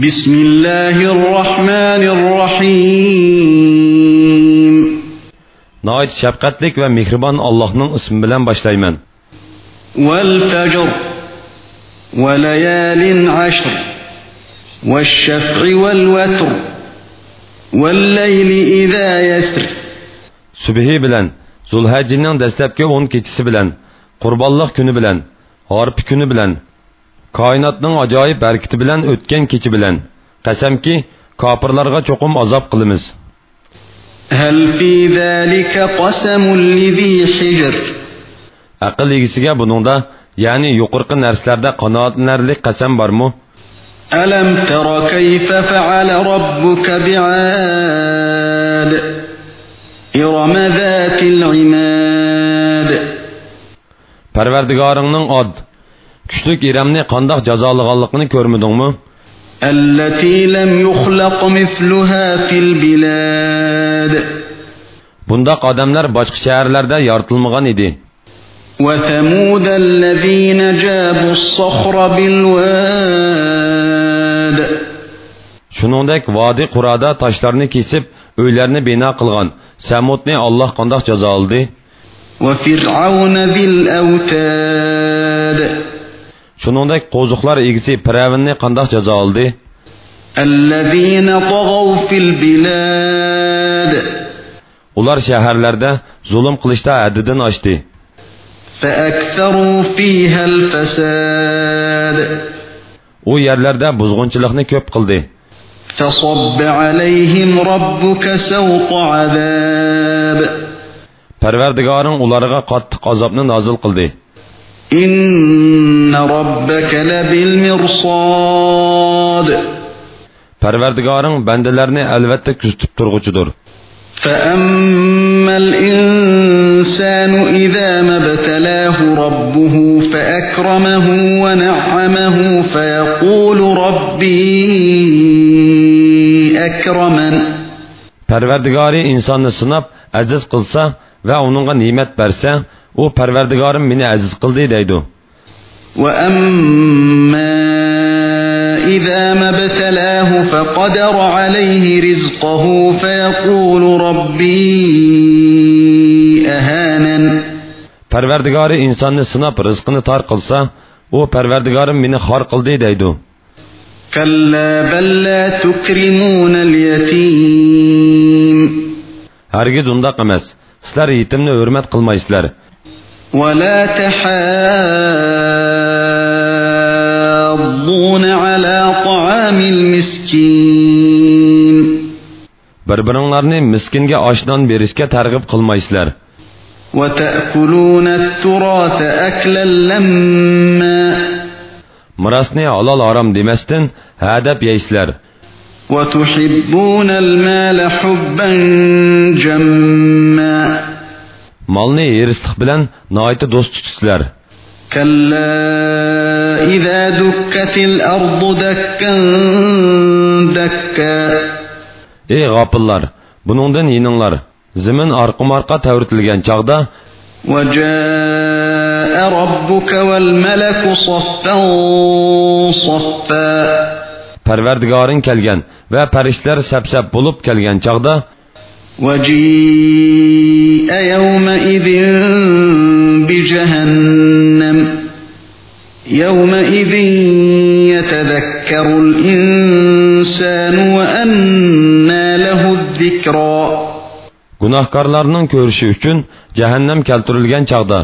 بسم الله الرحمن الرحيم Nəhayət şəfqətlik və mehriban Allah'ın ismi bilan başlayman. والفجر وليال عشر والشفع والوتر والليل إذا يسر Subhi bilan, Zulhajjning dastlabki 10 kechasi bilan, Qurbonliq kuni bilan, Harpi kuni bilan, koinotning ajoyib harakati bilan o'tgan kecha bilan, qasamki, kofirlarga cho'qim azob qilamiz. هل في ذلك قسم لذي حجر Aql egisiga buningda, ya'ni yuqorqi narsalarda qanoatlanarlik qasam bormi? ألم تر كيف فعل ربك بعاد إرم ذات العماد Parvardigoringning od kuchlik Iramni qandoq jazolaganligini ko'rmadingmi? التي لم يخلق مثلها في البلاد Bundaq odamlar boshqa shaharlarda yoritilmagan edi. وثمود الذين جابوا الصخر بالواد Shuningdek, vodiy Qurada toshlarni kesib, uylarni bino qilgan Samudni Alloh qandoq jazo oldi? وفرعون ذي الأوتاد shuningdek qo'ziqlar egisi piravinni qandoq jazo oldi? Ular shaharlarda zulm qilishda haddidan oshdi. U yerlarda buzg'unchilikni ko'p qildi. Parvardigoring ularga qattiq azobni nozil qildi. إن ربك لبالمرصاد Parvardigoring bandalarni albatta kuzatib turg'uchidir. فأما الإنسان إذا ما ابتلاه ربه فأكرمه ونعمه فيقول ربي أكرمن Parvardigori insonni sinab aziz qilsa va uningga ne'mat bersa, o parvardigorim meni aziz qildi deydi إذا ما ابتلاه فقدر عليه رزقه فيقول ربي أهانن. پروردگار انسان سناب رزقنا تار قلسا أو پروردگار من خار قلدي ديدو. كلا بل لا تكرمون اليتيم. هرگز اوندا قمس. سلر يتمنى ورمت قلما سلر. ولا تحاضون على طعام المسكين. بربرانلارنى مسكينگە آشدان بیریشگە تارغیب قىلمايسىلەر وتأكلون التراث أكلا لما. مراسنى ھالال ھارام دېمەستىن ھەدەپ يەيسىلەر وتحبون المال حبا جمّا. Molni erislik bilan noiti do'st tutisizlar. كلا إذا دكت الأرض دكا دكا Ey g'opillar, buningdan yininglar. Zimin orqama-orqa tavritilgan chog'da وجاء ربك والملك صفا صفا Parvardigoring kelgan va farishtalar sap-sap bo'lib kelgan chog'da وجيء يومئذ بجهنم يومئذ يتذكر الإنسان وأنى له الذكرى gunohkorlarning ko'rishi uchun jahannam keltirilgan chog'da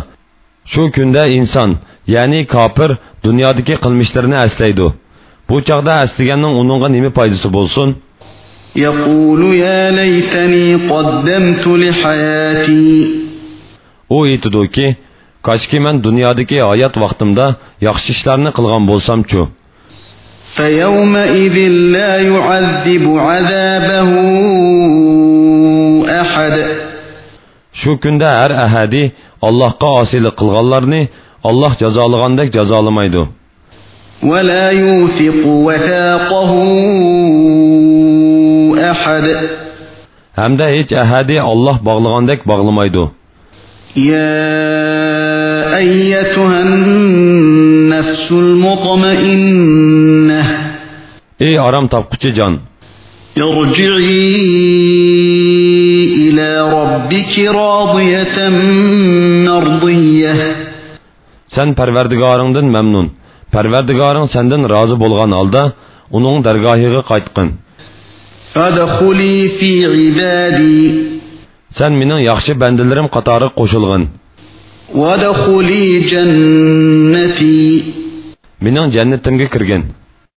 shu kunda inson ya'ni kofir dunyodagi qilmishlarini aslaydi bu chog'da aslaganning uningga nima foydasi bo'lsin يقول يا ليتني قدمت لحياتي u aytidiki koshki man dunyodagi hayot vaqtimda yaxshi ishlarni qilgan bo'lsamchu فيومئذ لا يعذب عذابه أحد shu kunda har ahadi allohga osiylik qilganlarni alloh jazolagandek jazolamaydi ولا يوثق وثاقه أحد hamda hech ahadi olloh bog'lagandek bog'lamaydi يا أيتها النفس المطمئنة ey aram topquchi jon ارجعي إلى ربك راضية مرضية sen parvardigoringdan mamnun parvardigoring sendan rozi bo'lgan holda uning dargohiga qaytqin فادخلي في عبادي sen mening yaxshi bandalarim qatori qo'shilg'in وادخلي جنتي mening jannatimga kirgin